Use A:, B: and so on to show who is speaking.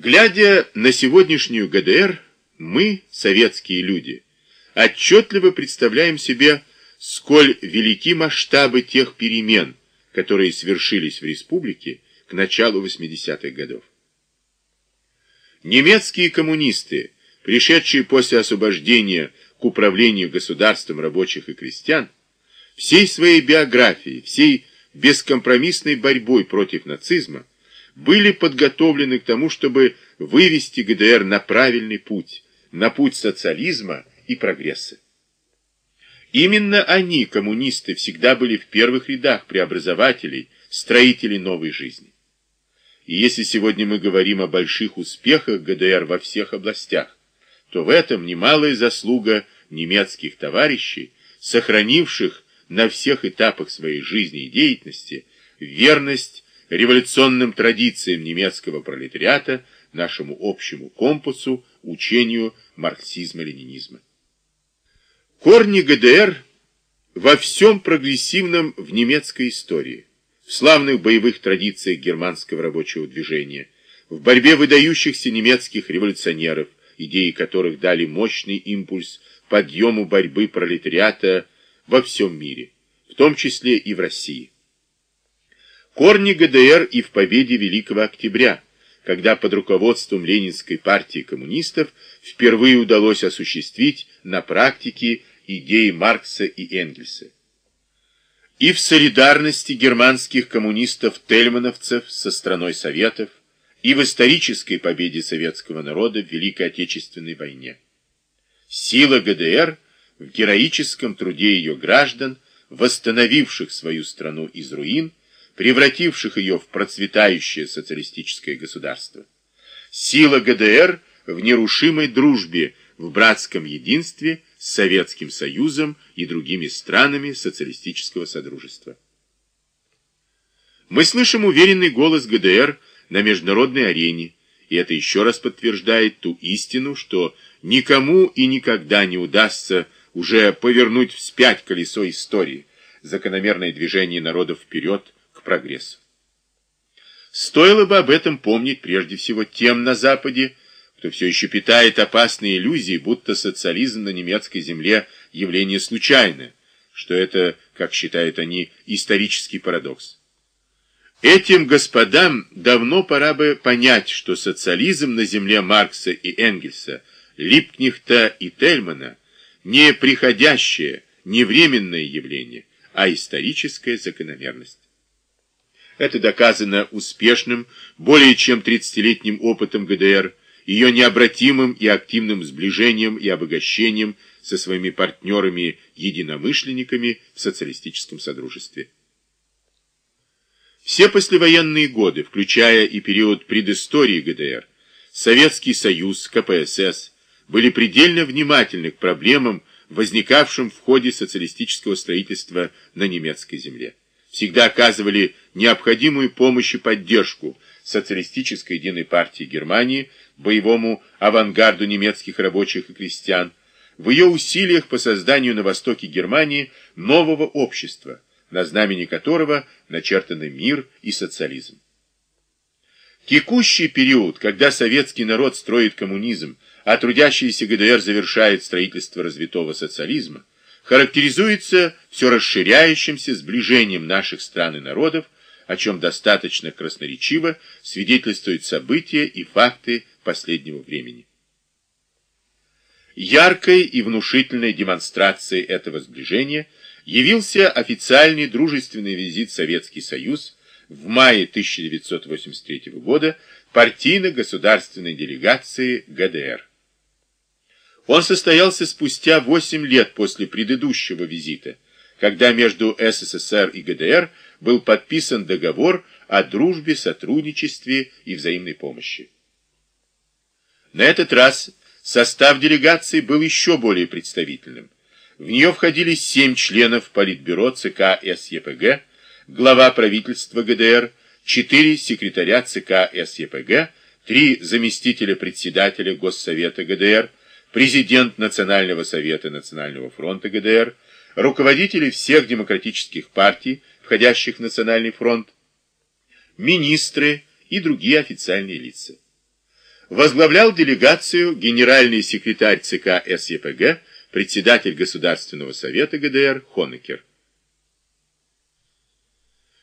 A: Глядя на сегодняшнюю ГДР, мы, советские люди, отчетливо представляем себе, сколь велики масштабы тех перемен, которые свершились в республике к началу 80-х годов. Немецкие коммунисты, пришедшие после освобождения к управлению государством рабочих и крестьян, всей своей биографией, всей бескомпромиссной борьбой против нацизма, были подготовлены к тому, чтобы вывести ГДР на правильный путь, на путь социализма и прогресса. Именно они, коммунисты, всегда были в первых рядах преобразователей, строителей новой жизни. И если сегодня мы говорим о больших успехах ГДР во всех областях, то в этом немалая заслуга немецких товарищей, сохранивших на всех этапах своей жизни и деятельности верность революционным традициям немецкого пролетариата, нашему общему компасу, учению марксизма-ленинизма. Корни ГДР во всем прогрессивном в немецкой истории, в славных боевых традициях германского рабочего движения, в борьбе выдающихся немецких революционеров, идеи которых дали мощный импульс подъему борьбы пролетариата во всем мире, в том числе и в России. Корни ГДР и в победе Великого Октября, когда под руководством Ленинской партии коммунистов впервые удалось осуществить на практике идеи Маркса и Энгельса. И в солидарности германских коммунистов-тельмановцев со страной Советов, и в исторической победе советского народа в Великой Отечественной войне. Сила ГДР в героическом труде ее граждан, восстановивших свою страну из руин, превративших ее в процветающее социалистическое государство. Сила ГДР в нерушимой дружбе, в братском единстве с Советским Союзом и другими странами социалистического содружества. Мы слышим уверенный голос ГДР на международной арене, и это еще раз подтверждает ту истину, что никому и никогда не удастся уже повернуть вспять колесо истории, закономерное движение народов вперед, прогрессу. Стоило бы об этом помнить прежде всего тем на Западе, кто все еще питает опасные иллюзии, будто социализм на немецкой земле явление случайное, что это, как считают они, исторический парадокс. Этим господам давно пора бы понять, что социализм на земле Маркса и Энгельса, Липкнехта и Тельмана не приходящее, не временное явление, а историческая закономерность. Это доказано успешным, более чем 30-летним опытом ГДР, ее необратимым и активным сближением и обогащением со своими партнерами-единомышленниками в социалистическом содружестве. Все послевоенные годы, включая и период предыстории ГДР, Советский Союз, КПСС, были предельно внимательны к проблемам, возникавшим в ходе социалистического строительства на немецкой земле всегда оказывали необходимую помощь и поддержку социалистической единой партии Германии, боевому авангарду немецких рабочих и крестьян, в ее усилиях по созданию на востоке Германии нового общества, на знамени которого начертаны мир и социализм. Текущий период, когда советский народ строит коммунизм, а трудящийся ГДР завершает строительство развитого социализма, характеризуется все расширяющимся сближением наших стран и народов, о чем достаточно красноречиво свидетельствуют события и факты последнего времени. Яркой и внушительной демонстрацией этого сближения явился официальный дружественный визит Советский Союз в мае 1983 года партийно-государственной делегации ГДР. Он состоялся спустя 8 лет после предыдущего визита, когда между СССР и ГДР был подписан договор о дружбе, сотрудничестве и взаимной помощи. На этот раз состав делегации был еще более представительным. В нее входили семь членов Политбюро ЦК СЕПГ, глава правительства ГДР, четыре секретаря ЦК СЕПГ, три заместителя председателя Госсовета ГДР, президент Национального совета Национального фронта ГДР, руководители всех демократических партий, входящих в Национальный фронт, министры и другие официальные лица. Возглавлял делегацию генеральный секретарь ЦК СЕПГ, председатель Государственного совета ГДР Хонекер.